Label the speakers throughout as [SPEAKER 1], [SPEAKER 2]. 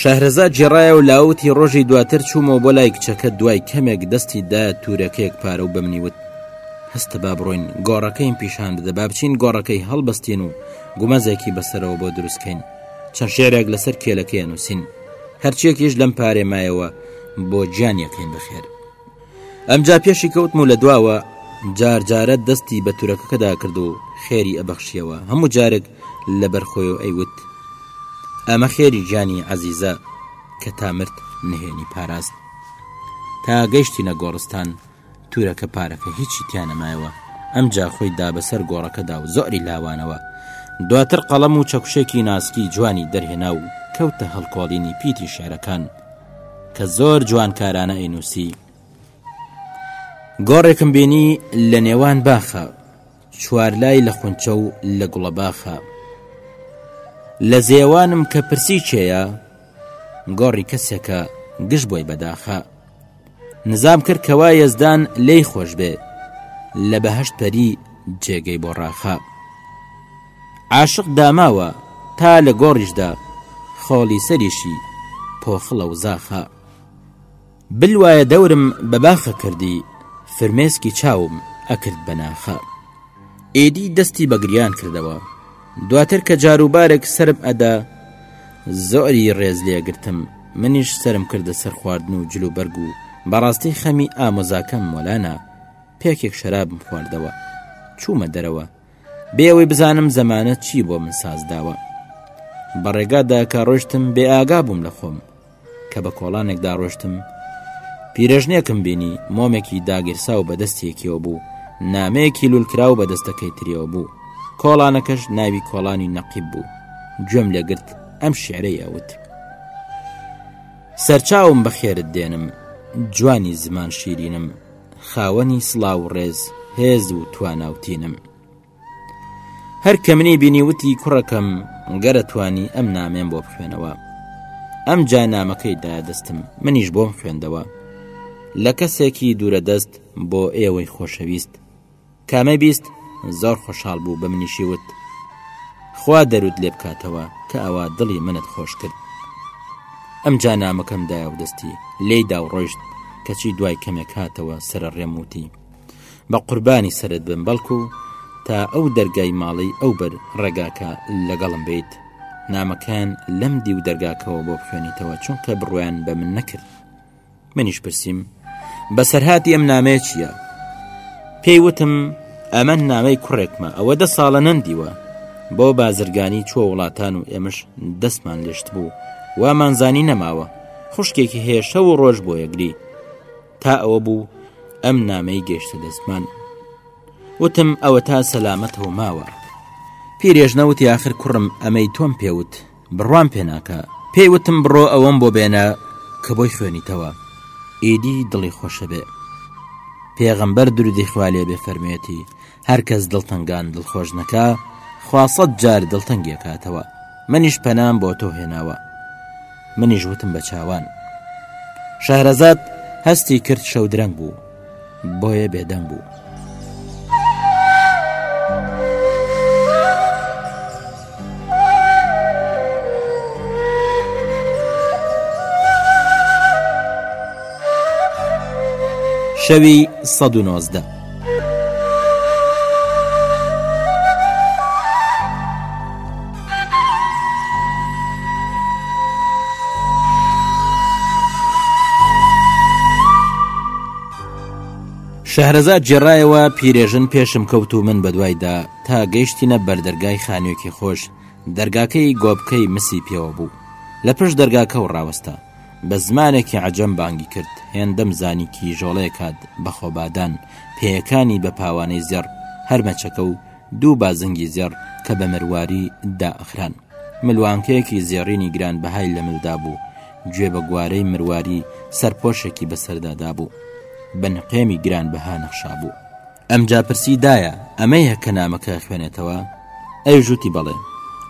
[SPEAKER 1] شەهرەزاد گێڕایەوە لاوتی ڕۆژی دواتر چوومەوە بۆ لای کچەکە دوای کەمێک دەستی دا تورەکەیەک پارە و بەمنی وت هەستە با بڕۆین گۆڕەکەیم پیشان بدە با بچین گۆڕەکەی هەڵبەستین و گومەزێکی بەسەرەوە بۆ دروستکەین چەند شعرێک لەسەر کێلەکەیە نووسین هەرچێکیش لەم پارێ مایەوە بۆ گیانیەکەین بەخێر ئەمجا پێشی کەوتم و لە دواوە جار جارە دەستی بە تورەکەکەدا کرد و خێری ئەبەخشیەوە هەموو جارێک لە بەرخۆی و ئەیوت ئەمە خێری گیانی عزیزە کە تا مرد نهێنی پاراست تا گەشتی نە گۆڕستان تورەکە پارەکە هیچی تیانەمایەوە ئەم جاخۆی دا بەسەر گۆڕەکەدا و زۆری لاوانەوە دواتر قەڵەم و چەکوشێکی ناسکی جوانی دەرهێنا و کەوتە هەڵکۆڵینی پیتی شعرەکان کە زۆر جوانکارانە ئەینوسی گۆڕێکم بینی لە نێوان باخە چوارلای لە خونچە و لە گوڵە باخە لە زێوانم کە پرسی چێە گۆڕی کەسێکە گشت بۆی بەداخە نزام کرد کەوا یەزدان لێی خۆش بێ لە بەهشت پەری جێگەی بۆ ڕاخا عاشق داماوە تا لە گۆڕیشدا خۆڵی سەریشی پۆخڵە و زاخە بلوایە دەورم بە باخە کردی فرمێسکی چاوم ئەکرد بەناخە ئێدی دەستی بەگریان کردەوە دواتر کە جاروبارێک سەرم ئەدا زۆری ڕێز لێگرتم، منیش سەرم کردە سەر خواردن و جل و بەرگ و بەڕاستی خەمی ئامۆزاکەم مۆلانا، پێکێک شەرابم خواردەوە چوومە دەرەوە بێ ئەوەی بزانم زەمانە چی بۆ من سازداوە. بە ڕێگادا کە ڕۆشتم بێ ئاگا بووم لە خۆم. کە بە کۆڵانێک داڕۆشتم پیرەژنێکم بینی مۆمێکی داگیرساو بە دەستێکیەوە بوو نامەیەکی لولکراو بە دەستەکەی تریەوە بوو کۆڵانەکەش ناوی کۆڵانی نەقیب بوو گوێم لێگرت ئەم شعرەی ئەوت سەرچاوم بەخێرت دێنم جوانی زمان شیرینم خاوەنی سڵاو و ڕێز هێز و تواناوتینم هەر کە منی بینی وتی کوڕەکەم گەرە توانی ئەم نامێن بۆ بخوێنەوە ئەم جا نامەکەی دا دەستم منیش بۆم خوێندەوە لە کەسێکی دوورە دەست بۆ ئێوەی خۆشەویست کامە بیست زۆر خۆشحاڵ بوو بە منیشی وت خوا دەرود لێ بکاتەوە کە ئەوە دڵی منت خۆش کرد ئەم جا نامەکەم دایە و دەستی لێی دا و ڕۆیشت کەچی دوای کەمێک هاتەوە سرە ڕێموتی بە قوربانی سەرت بم بەڵکو تا ئەو دەرگای ماڵەی ئەو بەر ڕێگاکە لەگەڵم بیت نامەکەیان لەم دیو دەرگاکەەوە بۆ بخوێنیتەوە چونکە بڕویان بە من نەکرد منیش پرسییم بەسەرهاتی ئەم نامەیە چییە پێی وتم ئەمە نامەی کوڕێکمە ئەوە دە ساڵە نەمدیوە بۆ بازرگانی چۆ وڵاتان و ئێمەش دەستمان لێشت بوو وامانزانی نەماوە خوشکێکی هێشە و ڕۆژ بۆ یەگری تا ئەوە بوو ئەم نامەی گەشتە دەستمان وتم ئەوە تا سەلامەتەوە ماوە پیرێژنەوت یاخر کوڕم ئەمەی تۆم پێوت بڕوام پێناکە پێی وتم بڕۆ ئەوەم بۆ بێنە کە بۆی خوێنیتەوە ئیدی دڵی خۆشە بێ پێغەمبەر درودی خوالێ بێ فەرمێتی هەرکەس دڵتەنگان دڵخۆش نەکا خوا سەد جار دڵتەنگی ئەکاتەوە منیش پەنام بۆ تۆ هێناوە منیش وتم بە چاوان شارەزاد هەستی کرد شەو درەنگ بوو بۆیە بێدەنگ بوو. شەوی سەد و نۆزدە. شەهرەزاد جێڕایەوە پیرێژن پێشم کەوت و من بەدوایدا تا گەیشتینە بەردەرگای خانوێکی خۆش، دەرگاکەی گۆبکەی مسی پێوە بوو، لە پشت دەرگاکەو ڕاوەستا، بە زمانێکی عەجەم بانگی کرد، هێندەم زانی کیژۆڵەیەک هات بە خۆبادان، پێیەکانی بە پاوانەی زێڕ، هەر مەچەکە و دوو بازنگی زێڕ کە بە مرواری دائەخران، ملوانکەیەکی زێڕینی گران بەهای لە مل دابوو، گوێ بە گوارەی مرواری سەرپۆشێکی بەسەردا دابوو، بە نقێمی گران بەها نەخشابوو. ئەمجا پرسی دایە ئەمەیە کە نامەکە خوێنێتەوە ئەویش وتی بەڵێ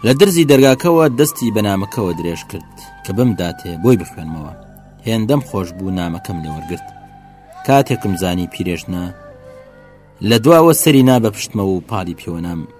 [SPEAKER 1] لە درزی دەرگاکەوە دەستی بە نامەکەوە درێژ کرد کە بم داتێ بۆی بخوێنمەوە هێندەم خۆش بوو نامەکەم لێوەرگرت کاتێکم زانی پیرێژنە لە دواوە سەری نا بە پشتمەوە و پاڵی پێوەنام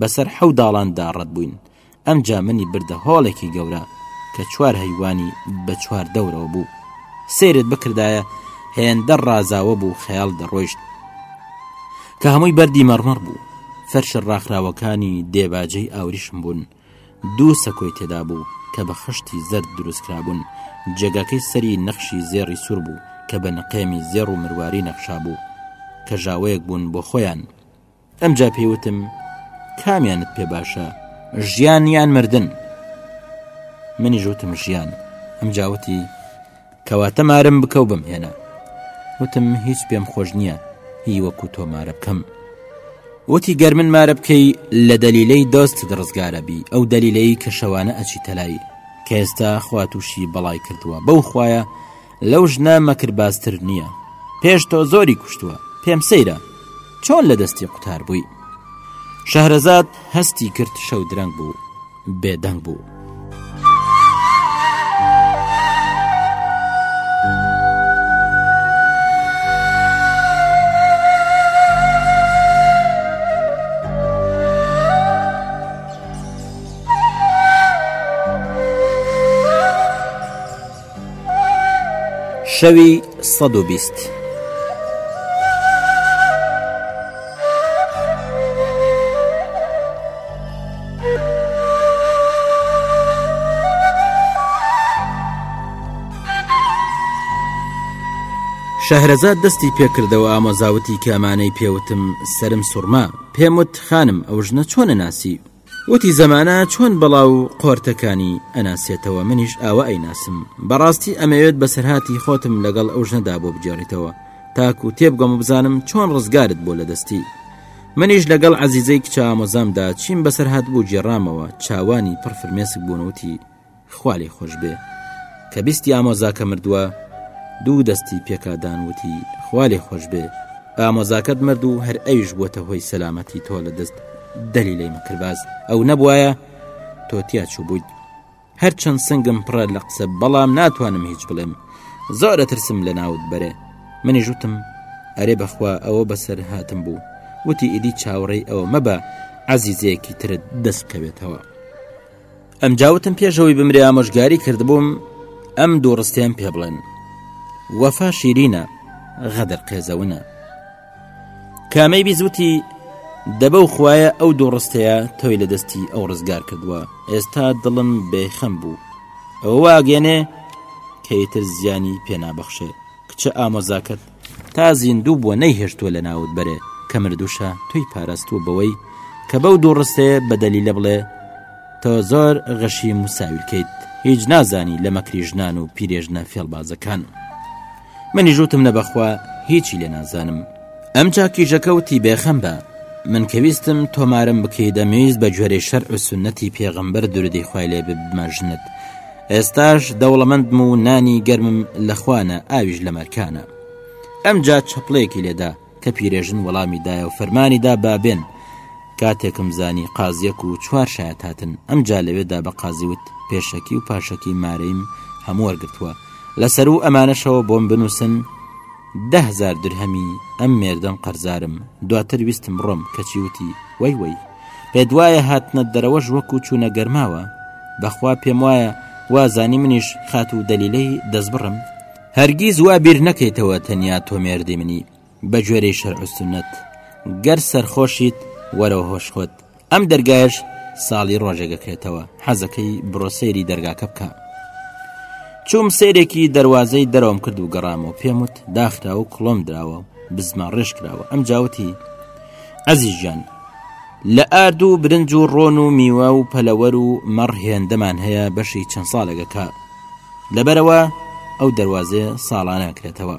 [SPEAKER 1] بەسەر حەو داڵان دا ڕەت بووین. ئەمجا منی بردە هۆڵێکی گەورە کە چوار هەیوانی بە چوار دەورەوە بوو. سەیرت بکردایە هێندە ڕازاوە بوو خەیاڵ دەڕۆیشت کە هەمووی بەردی مەڕمەڕ بوو. فەرشە ڕاخراوەکانی دێباجەی ئاوریشم بوون. دوو سەکۆی تێدا بوو کە بە خشتی زەرد دروستکرابوون. جێگاکەی سەری نەخشی زێڕی سوور بوو کە بە نقێمی زێڕ و مرواری نەخشابوو. کەژاوەیەک بوون بۆ خۆیان. ئەمجا پێی وتم کامیانت پێ باشە ژیان یان مردن منی ژوتم ژیان ئەم جاوتی کەواتە مارم بکەو بم هێنا وتم هیچ پێم خۆش نییە هی وەکو تۆ مارە بکەم وتی گەر من مارە بکەی لە دەلیلەی دۆست دڕزگارە بی ئەو دەلیلەی کە شەوانە ئەچی تەلایی کە ئێستا خواتوشی بەڵای کردووە بەو خویە لەو ژنە مەکربازتر نییە پێش تۆ زۆری کوشتووە پێم سەیرە چۆن لە دەستی قوتار بووی شەهرەزاد هەستی کرد شەو درەنگ بوو بێدەنگ بوو. شەوی سەد و بیست. شەهرەزاد دەستی پێکردەوە ئامۆزاوتی کە ئەمانەی پێوتم سرم سوورما پێم وت خانم ئەو ژنە چۆنە ناسی وتی زەمانە چۆن بەڵا و قۆرتەکانی ئەناسێتەوە منیش ئاوا ئەیناسم بەڕاستی ئەمەوێت بەسەرهاتی خۆتم لەگەڵ ئەو ژنەدا بۆ بگێڕیتەوە تاک و تێبگۆم و بزانم چۆن ڕزگارت بۆ لە دەستی منیش لەگەڵ عزیزەی کچامۆزامدا چیم بەسەرهات بوو گێڕامەوە چاوانی پڕ فرمێسک بوونوتی خوا لێی خۆش بێ کە بیستی ئامۆزاکە مردووە دوو دەستی پێکدان وتی خوا لێ خۆش بێ ئامۆزاکەت مرد و هەر ئەویش بووتە هۆی سەلامەتی تۆ لە دەست دەلی لی مەکرباز ئەو نەبواە تۆ تیا چوو بوویت هەرچەند سنگم پڕە لە قسە بەڵام ناتوانم هیچ بڵێم زۆرە ترسم لە ناوت بەرێ منی ژوتم ئەرێ بەخوا ئەوە بەسەر هاتم بوو وتی ئیدی چاوەڕێی ئەوە مەبە عزیزەیەکی ترت دەستکەوێتەوە ئەمجا وتم پێشەوەی بمرێ ئامۆژگاری کردبووم ئەم دوو ڕستێن پێ بڵێن وەفا شیرینە غەدر قێزەونە کامەی بیزوتی دەبە و خویە ئەو دوو ڕستەیە تۆی لە دەستی ئەو ڕزگار کردووە ئێستا دڵم بێخەم بوو ئەو واگەێنێ کەیتر زیانی پێنابەخشێ کچە ئامۆزاکەت تا زیندوو بووە نەیهێشتووە لە ناوت بەرێ کە مردوشە توی پاراستووە بەوەی کە بەو دوو ڕستێ بەدەلی لە بڵێ تۆ زۆر غەشی مساویلکەیت هیچ نازانی لە مەکری ژنان و پیرێژنە فێڵبازەکان منی ژوتم نە بەخوا هیچی لێ نازانم ئەم چاکی ژەکەوتی بێخەم بە من کەویستم تۆمارم بکەی دەمویست بە گوێرەی شەر و سنەتی پێغەمبەر دوردی خوای لێ ببمە ژنت ئێستاش دەوڵەمەندم و نانی گەرمم لە خوانە ئاویش لە مەرکانە ئەمجا چەپڵێکی لێدا کە پیرێژن وەڵامی دایە و فەرمانی دا بابێن کاتێکم زانی قازیەک و چوار شایەت هاتن ئەم جا لەوێدا بە قازیوت پێشەکی و پاشەکی مارەیم هەموو وەرگتووە لەسەر و ئەمانەشەوە بۆم بنووسن دە هەزار درهەمی ئەم مێردەم قەرزارم، دواتر ویستم بڕۆم، کەچی وتی، وەی وەی! پێتوایە هاتنەت دەرەوەش وەکو چوونە گەرماوە؟ بەخوا پێموایە وازانی منیش خاتوو دەلیلەی دەستبڕم؟ هەرگیز وا بیر نەکەیتەوە تەنیا تۆ مێردی منی، بەگوێرەی شەرع و سوننەت، گەر سەرخۆشیت وەرەوە هۆشخۆت، ئەم دەرگایش ساڵی ڕۆژێگەکرێتەوە حەزەکەی بڕۆ سەیری دەرگاکە بکە چوم سێرێکی دەواازەی دەرەوەم کرد و گەڕامەوە پێم وت داخرا و کڵۆم دراوە بزمان ڕێش کراوە ئەم جاوتی ئەزیژیان لە ئارد و برنج و ڕۆن و میوە و پەلەوەر و مەڕ هێندەمان هەیە بەشی چەند ساڵێگەکە لەبەرەوە ئەو دەواازەیە ساڵانەکرێتەوە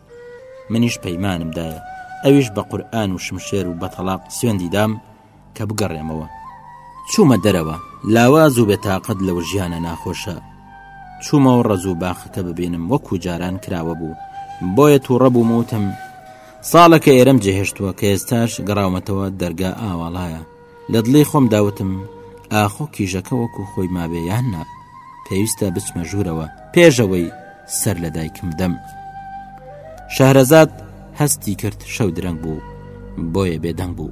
[SPEAKER 1] منیش پەیمانم دایە ئەویش بە قورآن و شمشێر و بەتەلاق سوێندی دام کە بگەڕێمەوە چوومە دەرەوە لاواز و بێتاقەت لەو ژیانە ناخۆشە چوومە و ڕەزوو باخەکە ببینم وەکو جاران کراوە بوو بۆیە تووڕە بووم وتم ساڵەکە ئێرەم جێهێشتووە کە ئێستاش گەڕاومەتەوە دەرگا ئاواڵایە لە دڵی خۆم داوتم ئاخۆ کیژەکە وەکو خۆی ماوێ یان نا پێویستە بچمە ژوورەوە پێشەوەی سەر لە دایکم دەم شارەزاد هەستی کرد شەو درەنگ بوو بۆیە بێدەنگ بوو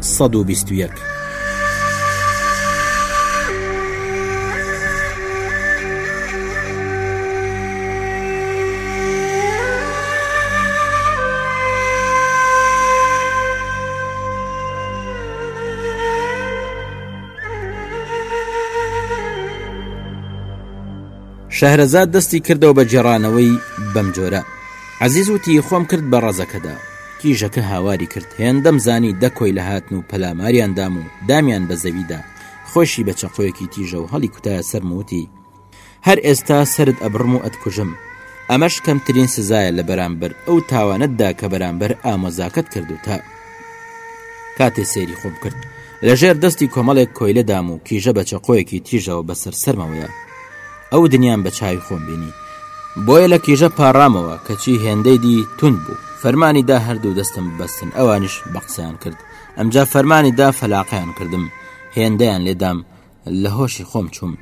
[SPEAKER 1] سەد و بیست و یەک. شەهرەزاد دەستی کردەوە بە جێڕانەوەی بەم جۆرە عزیز وتی خۆم کرد بە ڕەزەکەدا کیژەکە هاواری کرد، هێندەم زانی دە کۆیلە هاتن و پەلاماریان دام و دامیان بە زەوی دا، خۆیشی بە چەقۆیەکی تیژەوە هەڵیکوتایە سەرم و وتی، هەر ئێستا سەرت ئەبڕم و ئەتکوژم، ئەمەش کەمترین سزایە لە بەرامبەر ئەو تاوانەت دا کە بەرامبەر ئامۆزاکەت کردووتە. کاتێ سەیری خۆم کرد، لە ژێر دەستی کۆمەڵێک کۆیلە دام و کیژە بە چەقۆیەکی تیژەوە بە سەر سەرمەوەیە. ئەو دنیام بە چاوی خۆم بینی بۆیە لە کیژە پاڕامەوە کەچی هێندەی دی تونند بوو فەرمانی دا هەردوو دەستم بەستن ئەوانیش بە قسەیان کرد ئەمجا فەرمانی دا فەلاقیان کردم هێندەیان لێدام لە هۆشی خۆم چوم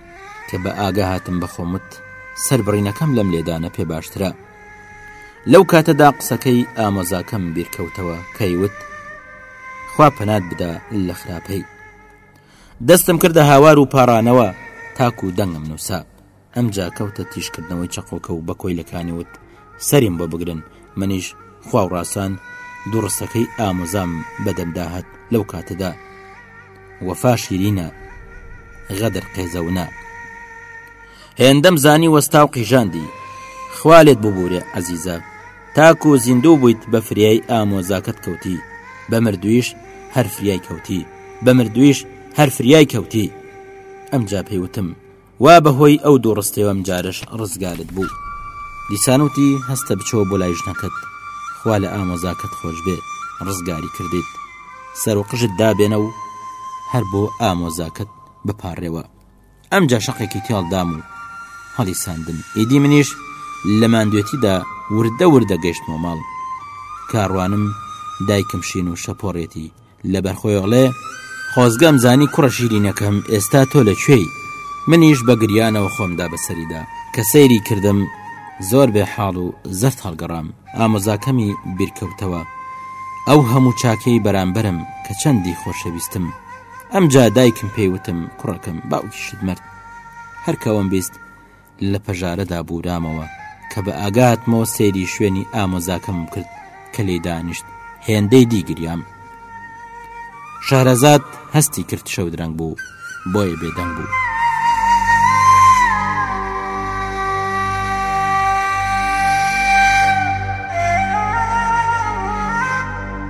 [SPEAKER 1] کە بە ئاگا هاتم بە خۆمت سربڕینەکەم لەم لێدانە پێ باشترە لەو کاتەدا قسەکەی ئامۆزاکەم بیرکەوتەوە کەیوت خوا پەنات بدا لە خراپەی دەستم کردە هاوار و پاڕانەوە تاکوو دەنگم نووسا. ئەمجا کەوتە تیژکردنەوەی چەقۆکە و بە کۆیلەکانی وت، سەریم بۆ بگرن، منیش خوا و ڕاسان دوو ڕستەکەی ئامۆزام بە دەمدا هات لەو کاتەدا، وەفا شیرینە، غەدر قێزەونە. هێندەم زانی وەستا و قیژاندی. خوا لێت ببوورێ عەزیزە. تاکو زیندوو بوویت بە فریای ئامۆزاکەت کەوتی بە مردوویش هەر فریای کەوتی بە مردوویش هەر فریای کەوتی ئەمجا پێی وتم وا بەهۆی ئەو دوو ڕستەوەم جارش ڕزگارت بوو دیسان وتی هەستە بچۆ بۆ لای ژنەکەت خوا لە ئامۆزاکەت خۆش بێ ڕزگاری کردیت سەر و قژت دابێنە و هەر بۆ ئامۆزاکەت بپارڕێوە ئەمجا شەقێکی تێڵ دام و هەڵی ساندم ئیدی منیش لە ماندوێتیدا وردە وردە گەشتمە ماڵ کاڕوانم دایکم شین و شەپۆڕێتی لە بەرخۆیۆڵێ خۆزگەم زانی کوڕە شیرینەکەم ئێستا تۆ لە کوێی منیش بە گریانەوە خۆمدا بەسەریدا کە سەیری کردم زۆر بێ حاڵ و زەفت هەڵگەڕام ئامۆزاکەمی بیرکەوتەوە ئەو هەموو چاکەی بەرامبەرم کە چەندی خۆشەویستم ئەمجا دایکم پێی وتم کوڕەکەم باوکیشت مرد هەر کە وەم بیست لە پەژارەدا بورامەوە کە بە ئاگاتمەوە سەیری شوێنی ئامۆزاکەم کرد کە لێ دانیشت هێندەی دیگریام شارەزاد هەستی کرد شەودرەنگ بوو بۆیە بێدەنگ بوو.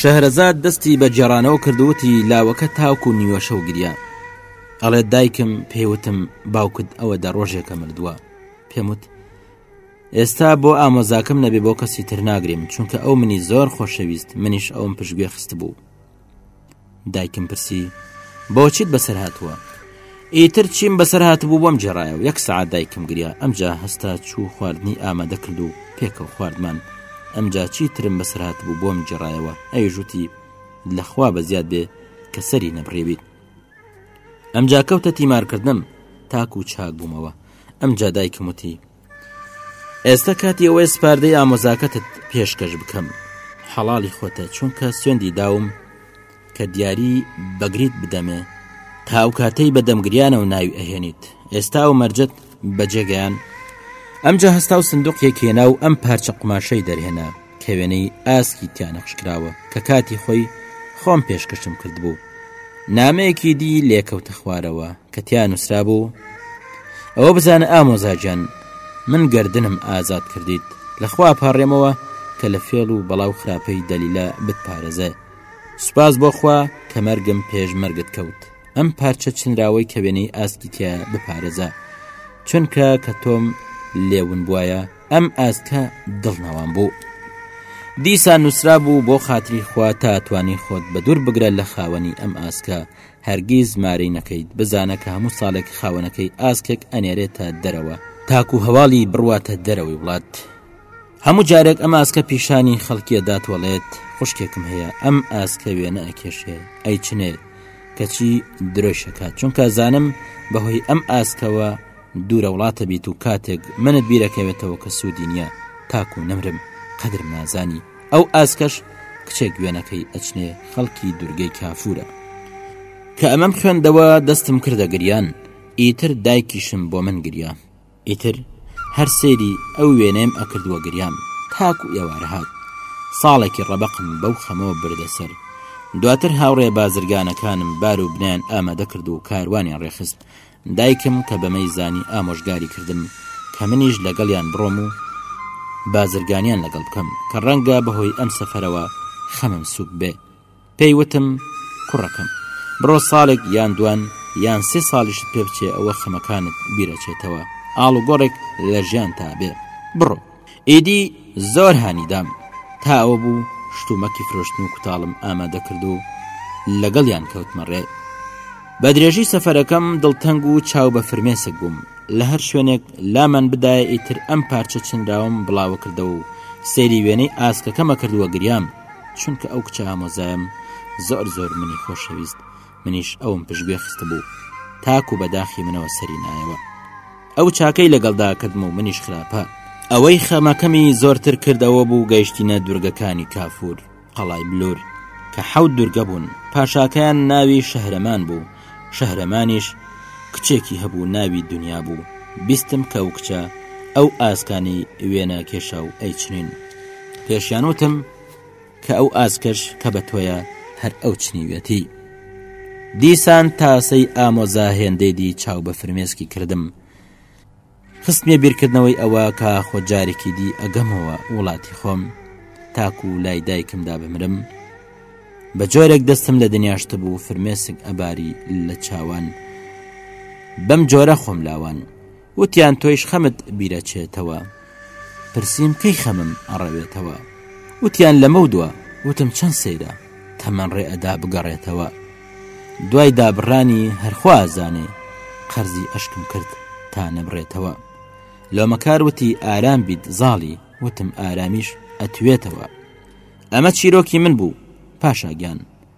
[SPEAKER 1] شەهرەزاد دەستی بە گێڕانەوە کرد و وتی لاوەکە تاوکو نیوەشەو گریا ئەڵێ دایکم پێوتم باوکت ئەوە دە ڕۆژێکە مردووە پێم وت ئێستا بۆ ئامۆزاکەم نەبێ بۆ کەسی تر ناگریم چونکە ئەو منی زۆر خۆشەویست منیش ئەوم پشتگوێ خست بوو دایکم پرسی بۆچیت بەسەر هاتووە ئیتر چیم بەسەر هاتبوو بۆم جێڕایە و یەک سعات دایکم گریا ئەمجا هەستا چوو خواردنی ئامادە کرد و پێکەوە خواردمان ئەمجا چی ترم بەسەر هاتبوو بۆم جێڕایەوە ئەوی ژووتی لەخوا بە زیاد بێ کە سەری نەبڕێبیت ئەمجا کەوتە تیمارکردنم تاکو چاک بوومەوە ئەمجا دایکم وتی ئێستا کاتی ئەوەیە سپاردەی ئامۆزاکەتت پێشکەش بکەم حەڵی خۆتە چونکە سوێندی داوم کە دیاری بەگریت بدەمێ تا ئەو کاتەی بە دەمگریانە و ناوی ئەهێنیت ئێستا و مەرجەت بەجێگەیان ئەمجا هەستا و سندوقێک هێنا و ئەم پارچە قماشەی دەرهێنا کە وێنەی ئاسکی تیا نەخشکراوە کە کاتی خۆی خۆم پێشکەشم کردبوو نامەیەکی دی لێکەوتە خوارەوە کە تیا نووسرا بوو ئەوە بزانە ئامۆزاجان من گردنم ئازاد کردیت لەخوا پاڕێمەوە کە لە فێڵ و بەڵاو خراپەی دەلیلە بتپارێزە سوپاس بۆخوا کە مەرگم پێش مەرگت کەوت ئەم پارچە چنراوەی کە وێنەی ئاسکیتیا بپارێزە چونکە کە تۆم لێون بواە ئەم ئاستە دڵ ناوام بوو دیسان نووسرا بوو بۆ خاتری خوا تا توانی خۆت بە دوور بگرە لە خاوەنی ئەم ئاسکە هەرگیز مارەی نەکەیت بزانە کە هەموو ساڵێک خاوەنەکەی ئاسکێک ئەنێرێتە دەرەوە تاکو هەواڵی بڕواتە دەرەوەی وڵات هەموو جارێک ئەم ئاسکە پیشانی خەڵکیە داتوەڵێت خوشکێکم هەیە ئەم ئاسکە وێنە ئەکێشێ ئەی چنێ کەچی درۆشەکە چونکە زانم بەهۆی ئەم ئاسکەوە دوورە وڵاتە بیت و کاتێک منت بیرەکەوێتەوە کە سوودی نییە تاکو نەمرم قەدرم نازانی ئەو ئاسکەش کچێک گوێنەکەی ئەچنێ خەڵکی دورگەی کافورە کە ئەمەم خوێندەوە دەستم کردە گریان ئیتر دایکیشم بۆ من گریا ئیتر هەر سەیری ئەو وێنەم ئەکردووە گریان تاکو ئێوارە هات ساڵێکی ڕەبقم بەو خەمەوە بردە سەر دواتر هاوڕێ بازرگانەکانم بار و بنیان ئامادە کرد و کاروانیان ڕێخست دایکم کە بەمەی زانی ئامۆژگاری کردم کە منیش لەگەڵیان بڕۆم و بازرگانیان لەگەڵ بکەم کە ڕەنگە بەهۆی ئەم سەفەرەوە خەمم سووک بێ. پێی وتم کوڕەکەم بڕۆ ساڵێک یان دوان یان سێ ساڵیشت پێ بچێ ئەوە خەمەکانت بیرەچێتەوە ئاڵوگۆڕێک لە ژیانتا بێ بڕۆ. ئیدی زۆر هانی دام تا ئەوە بوو شتومەکی فرۆشتن و کوتاڵم ئامادە کرد و لەگەڵیان کەوتمە ڕێ. بە درێژی سەفەرەکەم دڵتەنگ و چاو بە فرمێسک بووم، لە هەر شوێنێک لامان بدایە ئیتر ئەم پارچە چنراوەم بڵاوە کردەوە و سەیری وێنەی ئاسکەکەمە کرد و گریام، چونکە ئەو کچە ئامۆزایەم زۆر زۆر منی خۆشەویست، منیش ئەوم پشگوێ خستبوو تاکو بە داخی منەوە سەری نایەوە ئەو چاکەی لەگەڵدا کردم و منیش خراپە ئەوەی خەمەکەمی زۆرتر کردەوە بوو گەیشتینە دوورگەکانی کافور قەڵای بلور کە حەوت دوورگە بوون پاشاکەیان ناوی شەهرەمان بوو شەهرەمانیش کچێکی هەبوو ناوی دنیا بوو بیستم کە و کچە ئەو ئاسکانی وێنە کێشا و ئەیچنین پێشیان وتم کە ئەو ئاسکەش کە بە تۆیە هەر ئەو چنیویەتی دیسان تاسەی ئامۆزا هێندەی دی چاو بە فرمێسکی کردم خستنیە بیرکردنەوەی ئەوە کە خۆ جارێکی دی ئەگەمەوە وڵاتی خۆم تاکو و لای دایکمدا بمرم بە جۆرێک دەستم لە دنیاشت بوو فرمێسک ئەباری لە چاوان بەم جۆرە خۆم لاوان وتیان تۆیش خەمت بیرەچێتەوە پرسیم کەی خەمم ئەڕەوێتەوە وتیان لەمەو دووە وتم چەند سەیرە تەمەەن ڕێ ئەدا بگەڕێتەوە دوای دابڕانی هەرخوازانێ قەرزی ئەشکم کرد تا نەبڕێتەوە لۆمەکار وتی ئارام بیت زاڵی وتم ئارامیش ئەتوێتەوە ئەمە چیرۆکی من بوو پاشاگیان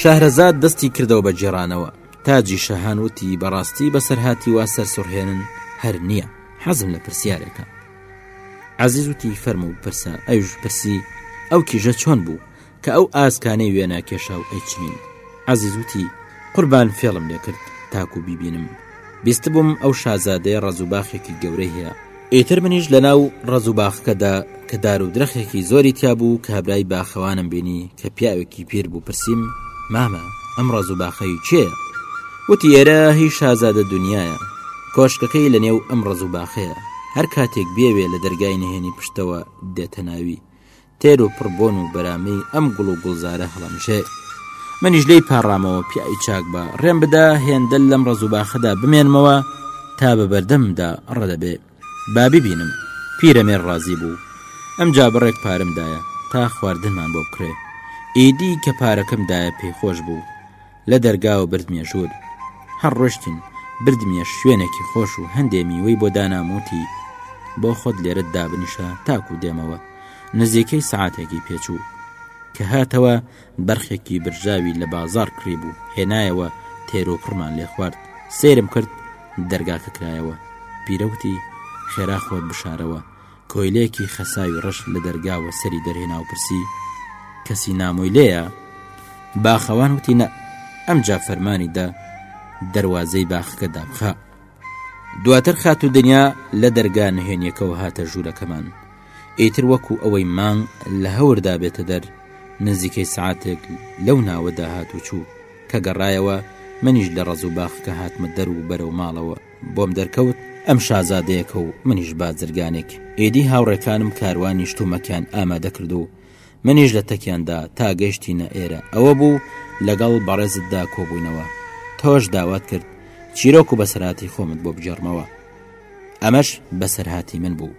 [SPEAKER 1] شەهرەزاد دەستی کردەوە بە جێرانەوە تاجی شەهان وتی بەڕاستی بەسەرهاتی وا سەر سڕهێنن هەر نییە حەزم لە پرسیارێکە عزیز وتی فەرمو پرسە ئەوش پرسی ئەو کیژە چۆن بوو کە ئەو ئاسکانەی وێنا کێشا و ئەیچنین عزیز وتی قوربان فێڵم لێکرد تاکو بیبینم بیست بووم ئەو شازادەیە ڕزوباخێکی گەورەی هەیە ئیتر منیش لە ناو ڕز و باخکەدا کە دار و درەخێکی زۆری تیابوو کابرای باخەوانم بینی کە پیاوێکی پیر بوو پرسییم مامە ئەم ڕز و باخەی چێە وتی ئێرە هی شازادە دنیاە کۆشکەکەی لە نێو ئەم ڕز و باخەیە هەر کاتێک بێوێ لە دەرگای نهێنی پشتەوە دێتە ناوی تێر و پڕ بۆن و بەرامەی ئەم گوڵ و گوڵزارە هەڵەمژێ. منیش لێی پاڕامەوە، پیاوی چاک بە ڕێم بدە هێندە لەم ڕەز و باخەدا بمێنمەوە تا بە بەردەممدا ڕەدە بێ با بیبینم. پیرەمێرد ڕازی بوو. ئەمجا بڕێک پارەم دایە تا خواردنمان بۆ بکڕێ. ئیدی کە پارەکەم دایە پێی خۆش بوو. لە دەرگاوە بردمیە ژوور. هەر ڕۆشتین، بردمیە شوێنێکی خۆش و هەندێ میوەی بۆ دانام وتی، بۆ خۆت لێرەت دابنیشە تاکوو دێمەوە. نزیکەی سەعاتێکی پێ چوو. کە هاتەوە، بەرخێکی برژاوی لە بازاڕ کڕیبوو، هێنایەوە، تێروپڕمان لێ خوارد. سەیرم کرد، دەرگاکە کرایەوە. پیرە وتی، خێرا خۆت بشارەوە. کۆیلەیەکی خەساوی ڕەش لە دەرگاوە سەری دەرهێنا و پرسی، کەسی نامۆی لێیە؟ باخەوان وتی، نە، ئەمجا فەرمانی دا دەروازەی باخەکە دابخا. دواتر خاتوو دنیا لە دەرگا نهێنییەکەوە هاتە ژوورەکەمان. ئیتر وەکوو ئەوەی مانگ لە هەوردا بێتە دەر، نزیکەی سەعاتێک لەو ناوەدا هات و چوو. کە گەڕایەوە، منیش لە ڕەز و باخەکە هاتمە دەر و بەرەو ماڵەوە. بۆم دەرکەوت ئەم شازادەیەکە و منیش بازرگانێک ئێدی هاوڕێکانم کاروانی شتومەکیان ئامادە کرد و منیش لە تەکیاندا تا گەیشتینە ئێرە ئەوە بوو لەگەڵ بەڕێزتدا کۆبووینەوە تۆش داوات کرد چیرۆک و بەسەراتی خۆمت بۆ بگێڕمەوە ئەمەش بەسەرهاتی من بوو